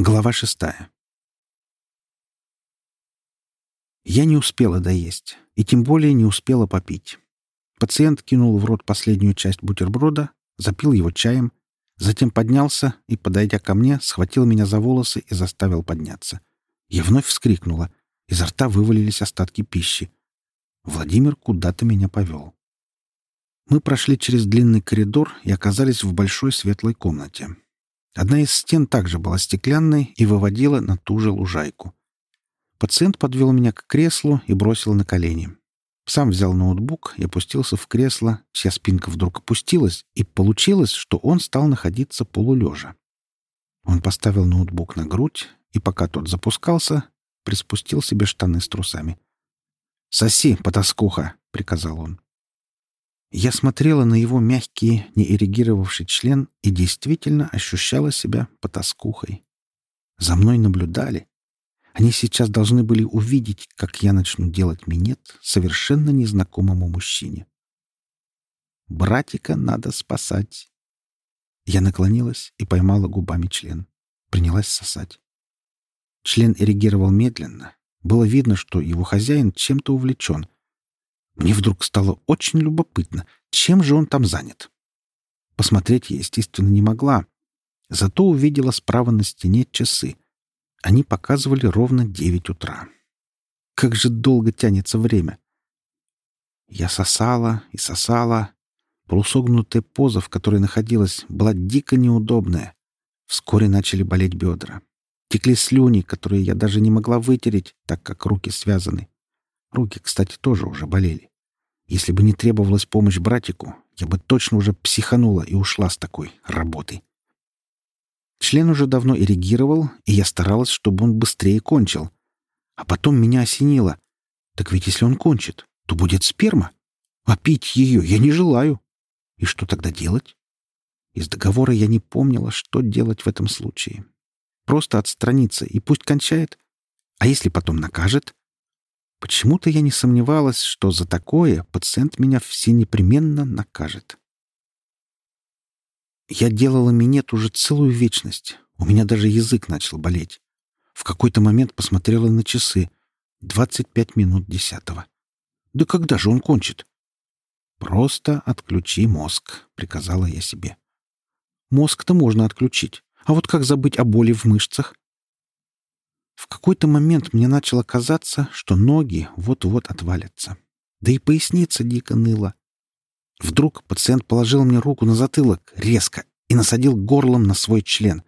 Глава шестая. Я не успела доесть, и тем более не успела попить. Пациент кинул в рот последнюю часть бутерброда, запил его чаем, затем поднялся и, подойдя ко мне, схватил меня за волосы и заставил подняться. Я вновь вскрикнула. Изо рта вывалились остатки пищи. Владимир куда-то меня повел. Мы прошли через длинный коридор и оказались в большой светлой комнате. Одна из стен также была стеклянной и выводила на ту же лужайку. Пациент подвел меня к креслу и бросил на колени. Сам взял ноутбук и опустился в кресло, чья спинка вдруг опустилась, и получилось, что он стал находиться полулежа. Он поставил ноутбук на грудь, и пока тот запускался, приспустил себе штаны с трусами. «Соси, потаскуха!» — приказал он. Я смотрела на его мягкий, не эрегировавший член и действительно ощущала себя потаскухой. За мной наблюдали. Они сейчас должны были увидеть, как я начну делать минет совершенно незнакомому мужчине. Братика надо спасать. Я наклонилась и поймала губами член. Принялась сосать. Член эрегировал медленно. Было видно, что его хозяин чем-то увлечен — мне вдруг стало очень любопытно, чем же он там занят. Посмотреть я, естественно, не могла. Зато увидела справа на стене часы. Они показывали ровно девять утра. Как же долго тянется время. Я сосала и сосала. Полусогнутая поза, в которой находилась, была дико неудобная. Вскоре начали болеть бедра. Текли слюни, которые я даже не могла вытереть, так как руки связаны. Руки, кстати, тоже уже болели. Если бы не требовалась помощь братику, я бы точно уже психанула и ушла с такой работы. Член уже давно эрегировал, и я старалась, чтобы он быстрее кончил. А потом меня осенило. Так ведь если он кончит, то будет сперма. А пить ее я не желаю. И что тогда делать? Из договора я не помнила, что делать в этом случае. Просто отстраниться и пусть кончает. А если потом накажет? Почему-то я не сомневалась, что за такое пациент меня все непременно накажет. Я делала минет уже целую вечность. У меня даже язык начал болеть. В какой-то момент посмотрела на часы. Двадцать пять минут десятого. Да когда же он кончит? «Просто отключи мозг», — приказала я себе. Мозг-то можно отключить. А вот как забыть о боли в мышцах? В какой-то момент мне начало казаться, что ноги вот-вот отвалятся. Да и поясница дико ныла. Вдруг пациент положил мне руку на затылок резко и насадил горлом на свой член.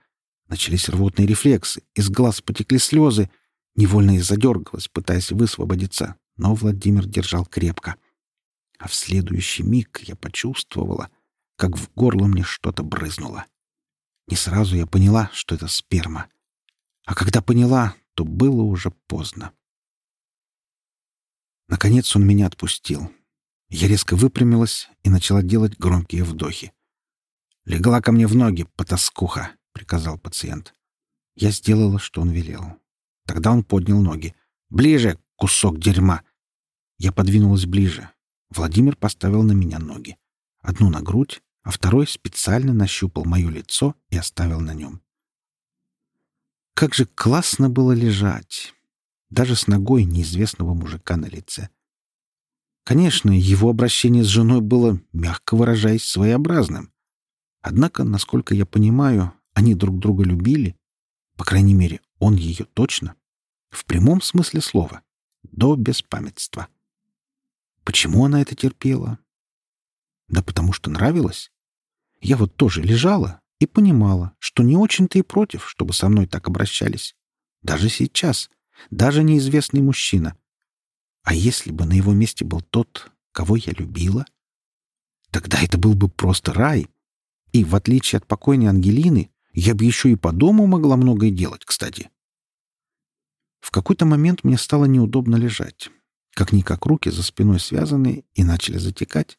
Начались рвотные рефлексы, из глаз потекли слезы. Невольно и задергалась, пытаясь высвободиться, но Владимир держал крепко. А в следующий миг я почувствовала, как в горло мне что-то брызнуло. Не сразу я поняла, что это сперма. А когда поняла, то было уже поздно. Наконец он меня отпустил. Я резко выпрямилась и начала делать громкие вдохи. «Легла ко мне в ноги, потаскуха!» — приказал пациент. Я сделала, что он велел. Тогда он поднял ноги. «Ближе, кусок дерьма!» Я подвинулась ближе. Владимир поставил на меня ноги. Одну на грудь, а второй специально нащупал мое лицо и оставил на нем. Как же классно было лежать! Даже с ногой неизвестного мужика на лице. Конечно, его обращение с женой было, мягко выражаясь, своеобразным. Однако, насколько я понимаю, они друг друга любили. По крайней мере, он ее точно. В прямом смысле слова. До беспамятства. Почему она это терпела? Да потому что нравилось. Я вот тоже лежала, и понимала, что не очень-то и против, чтобы со мной так обращались. Даже сейчас. Даже неизвестный мужчина. А если бы на его месте был тот, кого я любила? Тогда это был бы просто рай. И, в отличие от покойной Ангелины, я бы еще и по дому могла многое делать, кстати. В какой-то момент мне стало неудобно лежать. Как-никак руки за спиной связаны и начали затекать.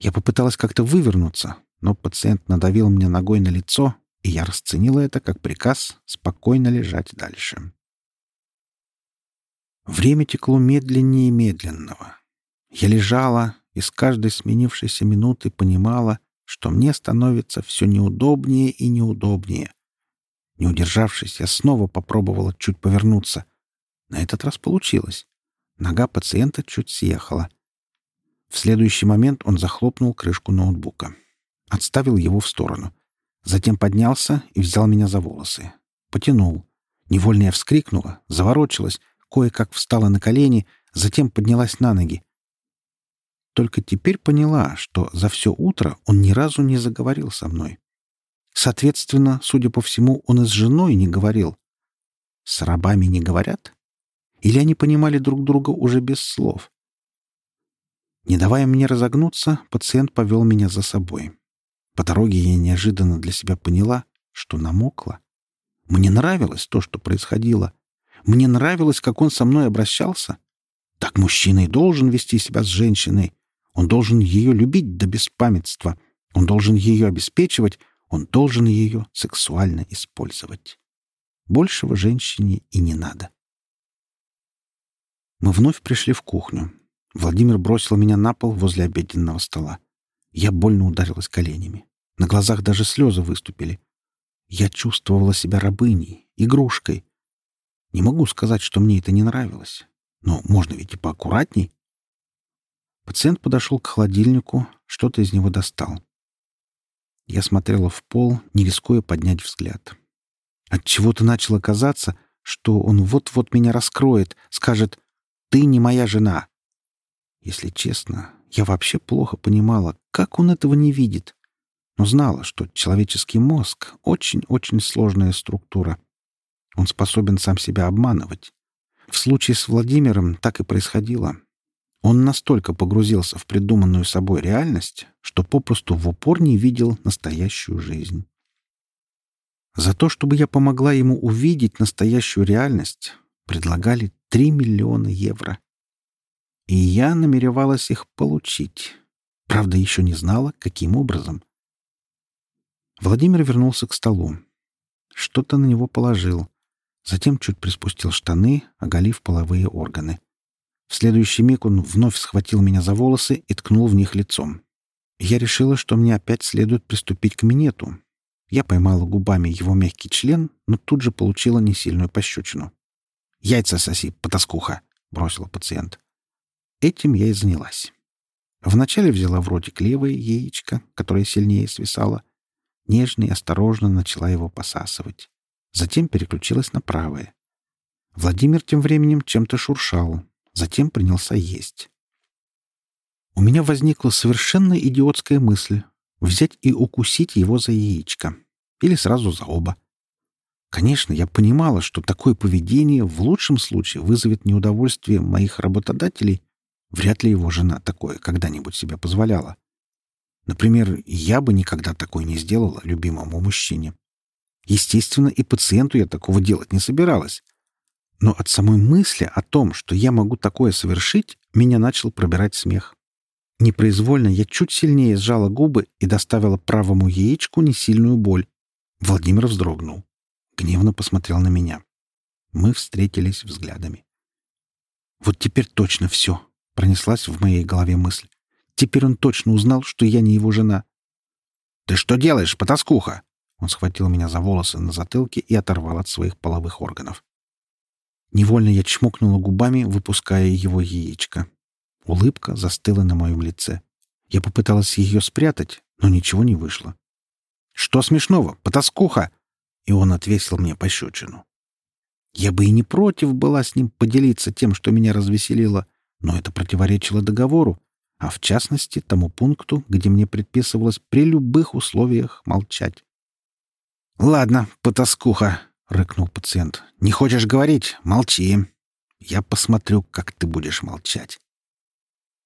Я попыталась как-то вывернуться, но пациент надавил мне ногой на лицо, и я расценила это как приказ спокойно лежать дальше. Время текло медленнее медленного. Я лежала и с каждой сменившейся минуты понимала, что мне становится все неудобнее и неудобнее. Не удержавшись, я снова попробовала чуть повернуться. На этот раз получилось. Нога пациента чуть съехала. В следующий момент он захлопнул крышку ноутбука. Отставил его в сторону. Затем поднялся и взял меня за волосы. Потянул. Невольно я вскрикнула, заворочилась, кое-как встала на колени, затем поднялась на ноги. Только теперь поняла, что за все утро он ни разу не заговорил со мной. Соответственно, судя по всему, он и с женой не говорил. С рабами не говорят? Или они понимали друг друга уже без слов? Не давая мне разогнуться, пациент повел меня за собой. По дороге я неожиданно для себя поняла, что намокла. Мне нравилось то, что происходило. Мне нравилось, как он со мной обращался. Так мужчина и должен вести себя с женщиной. Он должен ее любить до беспамятства. Он должен ее обеспечивать. Он должен ее сексуально использовать. Большего женщине и не надо. Мы вновь пришли в кухню. Владимир бросил меня на пол возле обеденного стола. Я больно ударилась коленями. На глазах даже слезы выступили. Я чувствовала себя рабыней, игрушкой. Не могу сказать, что мне это не нравилось. Но можно ведь и поаккуратней. Пациент подошел к холодильнику, что-то из него достал. Я смотрела в пол, не рискуя поднять взгляд. От чего то начало казаться, что он вот-вот меня раскроет, скажет «Ты не моя жена». Если честно, я вообще плохо понимала, как он этого не видит но знала, что человеческий мозг — очень-очень сложная структура. Он способен сам себя обманывать. В случае с Владимиром так и происходило. Он настолько погрузился в придуманную собой реальность, что попросту в упор не видел настоящую жизнь. За то, чтобы я помогла ему увидеть настоящую реальность, предлагали 3 миллиона евро. И я намеревалась их получить. Правда, еще не знала, каким образом. Владимир вернулся к столу. Что-то на него положил. Затем чуть приспустил штаны, оголив половые органы. В следующий миг он вновь схватил меня за волосы и ткнул в них лицом. Я решила, что мне опять следует приступить к минету. Я поймала губами его мягкий член, но тут же получила несильную пощечину. «Яйца соси, потаскуха!» — бросила пациент. Этим я и занялась. Вначале взяла в ротик левое яичко, которое сильнее свисало, нежно и осторожно начала его посасывать. Затем переключилась на правое. Владимир тем временем чем-то шуршал, затем принялся есть. У меня возникла совершенно идиотская мысль — взять и укусить его за яичко. Или сразу за оба. Конечно, я понимала, что такое поведение в лучшем случае вызовет неудовольствие моих работодателей. Вряд ли его жена такое когда-нибудь себе позволяла. Например, я бы никогда такой не сделала любимому мужчине. Естественно, и пациенту я такого делать не собиралась. Но от самой мысли о том, что я могу такое совершить, меня начал пробирать смех. Непроизвольно я чуть сильнее сжала губы и доставила правому яичку несильную боль. Владимир вздрогнул. Гневно посмотрел на меня. Мы встретились взглядами. «Вот теперь точно все», — пронеслась в моей голове мысль. Теперь он точно узнал, что я не его жена. «Ты что делаешь, потаскуха?» Он схватил меня за волосы на затылке и оторвал от своих половых органов. Невольно я чмокнула губами, выпуская его яичко. Улыбка застыла на моем лице. Я попыталась ее спрятать, но ничего не вышло. «Что смешного, потаскуха?» И он отвесил мне пощечину. Я бы и не против была с ним поделиться тем, что меня развеселило, но это противоречило договору, а в частности тому пункту, где мне предписывалось при любых условиях молчать. «Ладно, потаскуха», — рыкнул пациент. «Не хочешь говорить? Молчи. Я посмотрю, как ты будешь молчать».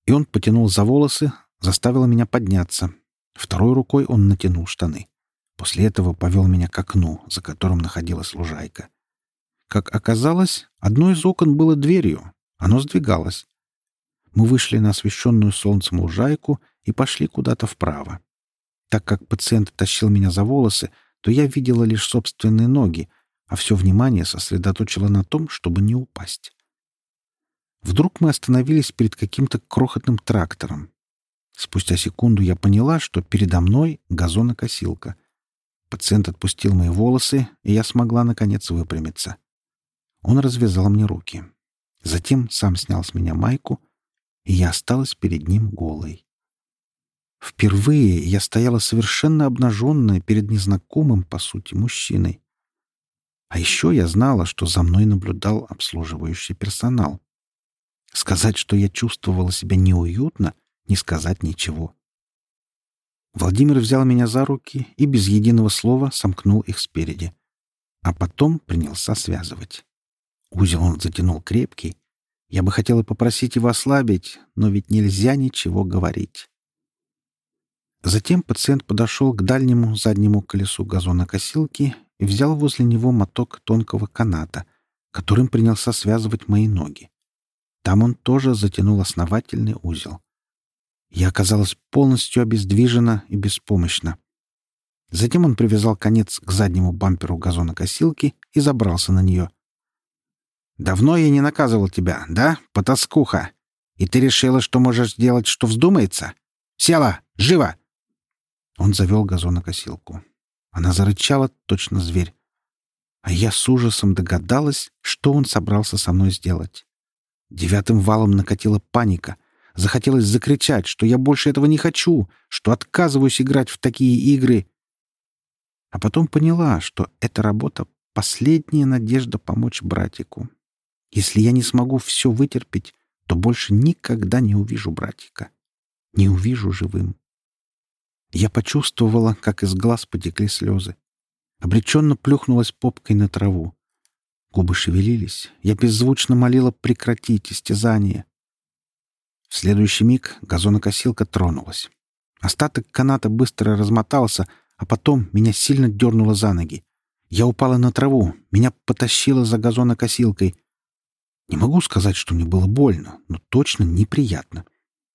И он потянул за волосы, заставил меня подняться. Второй рукой он натянул штаны. После этого повел меня к окну, за которым находилась лужайка. Как оказалось, одно из окон было дверью. Оно сдвигалось мы вышли на освещенную солнцем лужайку и пошли куда-то вправо. Так как пациент тащил меня за волосы, то я видела лишь собственные ноги, а все внимание сосредоточило на том, чтобы не упасть. Вдруг мы остановились перед каким-то крохотным трактором. Спустя секунду я поняла, что передо мной газонокосилка. Пациент отпустил мои волосы, и я смогла, наконец, выпрямиться. Он развязал мне руки. Затем сам снял с меня майку, и я осталась перед ним голой. Впервые я стояла совершенно обнаженная перед незнакомым, по сути, мужчиной. А еще я знала, что за мной наблюдал обслуживающий персонал. Сказать, что я чувствовала себя неуютно, не сказать ничего. Владимир взял меня за руки и без единого слова сомкнул их спереди. А потом принялся связывать. Узел он затянул крепкий. Я бы хотела попросить его ослабить, но ведь нельзя ничего говорить. Затем пациент подошел к дальнему заднему колесу газонокосилки и взял возле него моток тонкого каната, которым принялся связывать мои ноги. Там он тоже затянул основательный узел. Я оказалась полностью обездвижена и беспомощна. Затем он привязал конец к заднему бамперу газонокосилки и забрался на нее. «Давно я не наказывал тебя, да, потаскуха? И ты решила, что можешь делать, что вздумается? Села! Живо!» Он завел газонокосилку. Она зарычала, точно зверь. А я с ужасом догадалась, что он собрался со мной сделать. Девятым валом накатила паника. Захотелось закричать, что я больше этого не хочу, что отказываюсь играть в такие игры. А потом поняла, что эта работа — последняя надежда помочь братику. Если я не смогу все вытерпеть, то больше никогда не увижу братика. Не увижу живым. Я почувствовала, как из глаз потекли слезы. Обреченно плюхнулась попкой на траву. Губы шевелились. Я беззвучно молила прекратить истязание. В следующий миг газонокосилка тронулась. Остаток каната быстро размотался, а потом меня сильно дернуло за ноги. Я упала на траву, меня потащило за газонокосилкой. Не могу сказать, что мне было больно, но точно неприятно.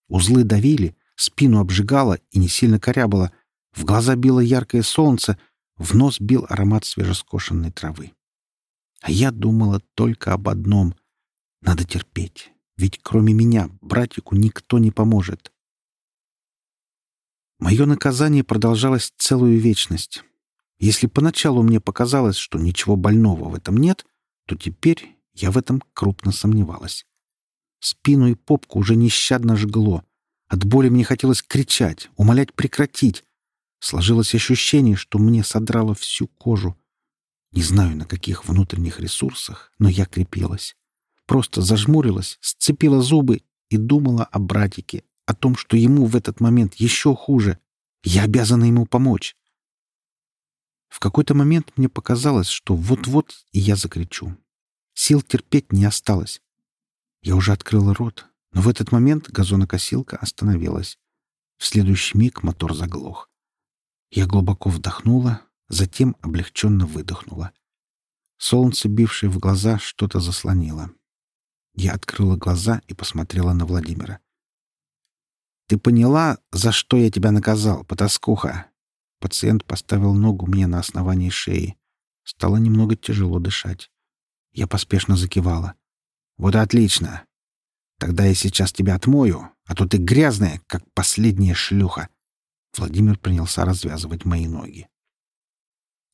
Узлы давили, спину обжигало и не сильно корябало, в глаза било яркое солнце, в нос бил аромат свежескошенной травы. А я думала только об одном — надо терпеть, ведь кроме меня братику никто не поможет. Мое наказание продолжалось целую вечность. Если поначалу мне показалось, что ничего больного в этом нет, то теперь я в этом крупно сомневалась. Спину и попку уже нещадно жгло. От боли мне хотелось кричать, умолять прекратить. Сложилось ощущение, что мне содрало всю кожу. Не знаю, на каких внутренних ресурсах, но я крепилась. Просто зажмурилась, сцепила зубы и думала о братике, о том, что ему в этот момент еще хуже. Я обязана ему помочь. В какой-то момент мне показалось, что вот-вот я закричу. Сил терпеть не осталось. Я уже открыла рот, но в этот момент газонокосилка остановилась. В следующий миг мотор заглох. Я глубоко вдохнула, затем облегченно выдохнула. Солнце, бившее в глаза, что-то заслонило. Я открыла глаза и посмотрела на Владимира. «Ты поняла, за что я тебя наказал, потаскуха?» Пациент поставил ногу мне на основании шеи. Стало немного тяжело дышать. Я поспешно закивала. «Вот отлично. Тогда я сейчас тебя отмою, а то ты грязная, как последняя шлюха». Владимир принялся развязывать мои ноги.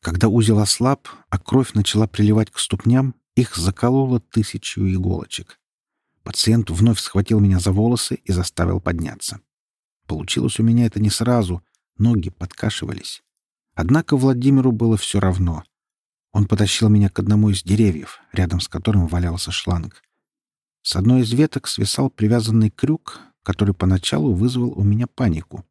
Когда узел ослаб, а кровь начала приливать к ступням, их закололо тысячу иголочек. Пациент вновь схватил меня за волосы и заставил подняться. Получилось у меня это не сразу, ноги подкашивались. Однако Владимиру было все равно. Он потащил меня к одному из деревьев, рядом с которым валялся шланг. С одной из веток свисал привязанный крюк, который поначалу вызвал у меня панику.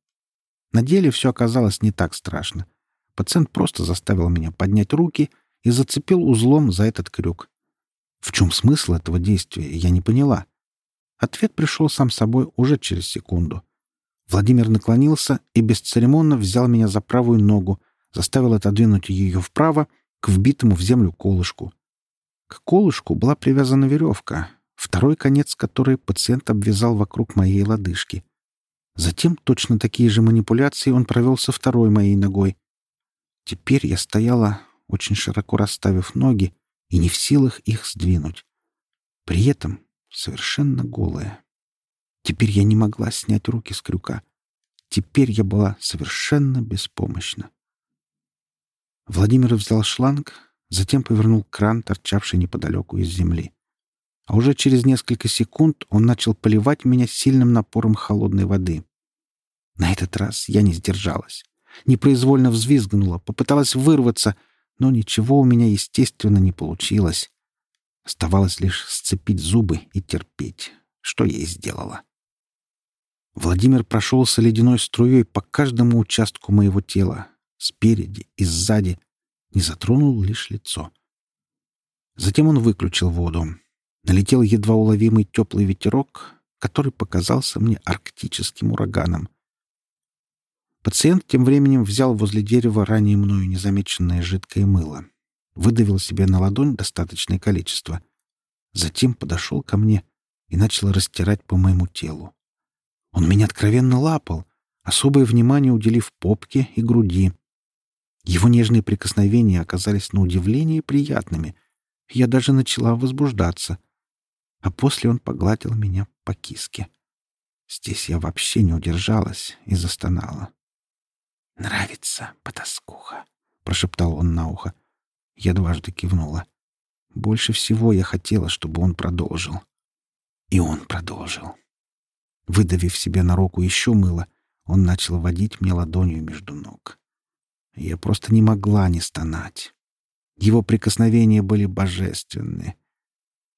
На деле все оказалось не так страшно. Пациент просто заставил меня поднять руки и зацепил узлом за этот крюк. В чем смысл этого действия, я не поняла. Ответ пришел сам собой уже через секунду. Владимир наклонился и бесцеремонно взял меня за правую ногу, заставил отодвинуть ее вправо к вбитому в землю колышку. К колышку была привязана веревка, второй конец которой пациент обвязал вокруг моей лодыжки. Затем точно такие же манипуляции он провел со второй моей ногой, Теперь я стояла, очень широко расставив ноги, и не в силах их сдвинуть. При этом совершенно голая. Теперь я не могла снять руки с крюка. Теперь я была совершенно беспомощна. Владимир взял шланг, затем повернул кран, торчавший неподалеку из земли. А уже через несколько секунд он начал поливать меня сильным напором холодной воды. На этот раз я не сдержалась. Непроизвольно взвизгнула, попыталась вырваться, но ничего у меня, естественно, не получилось. Оставалось лишь сцепить зубы и терпеть, что я и сделала. Владимир прошелся ледяной струей по каждому участку моего тела, спереди и сзади, не затронул лишь лицо. Затем он выключил воду. Налетел едва уловимый теплый ветерок, который показался мне арктическим ураганом. Пациент тем временем взял возле дерева ранее мною незамеченное жидкое мыло, выдавил себе на ладонь достаточное количество, затем подошел ко мне и начал растирать по моему телу. Он меня откровенно лапал, особое внимание уделив попке и груди. Его нежные прикосновения оказались на удивление приятными. Я даже начала возбуждаться. А после он погладил меня по киске. Здесь я вообще не удержалась и застонала. «Нравится, потаскуха», — прошептал он на ухо. Я дважды кивнула. Больше всего я хотела, чтобы он продолжил. И он продолжил. Выдавив себе на руку еще мыло, он начал водить мне ладонью между ног. Я просто не могла не стонать. Его прикосновения были божественны.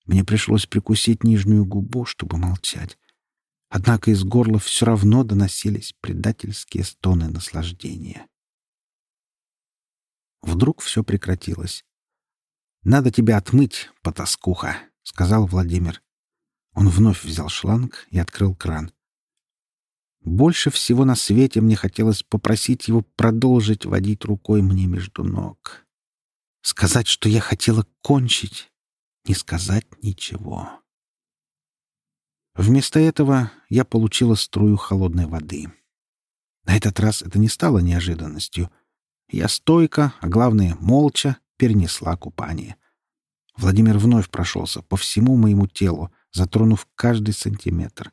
Мне пришлось прикусить нижнюю губу, чтобы молчать. Однако из горла все равно доносились предательские стоны наслаждения. Вдруг все прекратилось. «Надо тебя отмыть, потаскуха», — сказал Владимир. Он вновь взял шланг и открыл кран. Больше всего на свете мне хотелось попросить его продолжить водить рукой мне между ног. Сказать, что я хотела кончить, не сказать ничего. Вместо этого я получила струю холодной воды. На этот раз это не стало неожиданностью. Я стойко, а главное, молча перенесла купание. Владимир вновь прошелся по всему моему телу, затронув каждый сантиметр.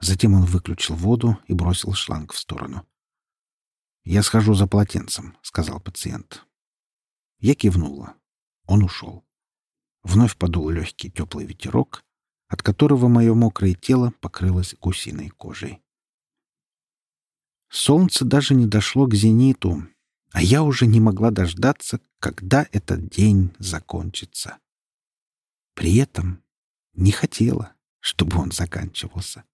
Затем он выключил воду и бросил шланг в сторону. «Я схожу за полотенцем», — сказал пациент. Я кивнула. Он ушел. Вновь подул легкий теплый ветерок, от которого мое мокрое тело покрылось гусиной кожей. Солнце даже не дошло к зениту, а я уже не могла дождаться, когда этот день закончится. При этом не хотела, чтобы он заканчивался.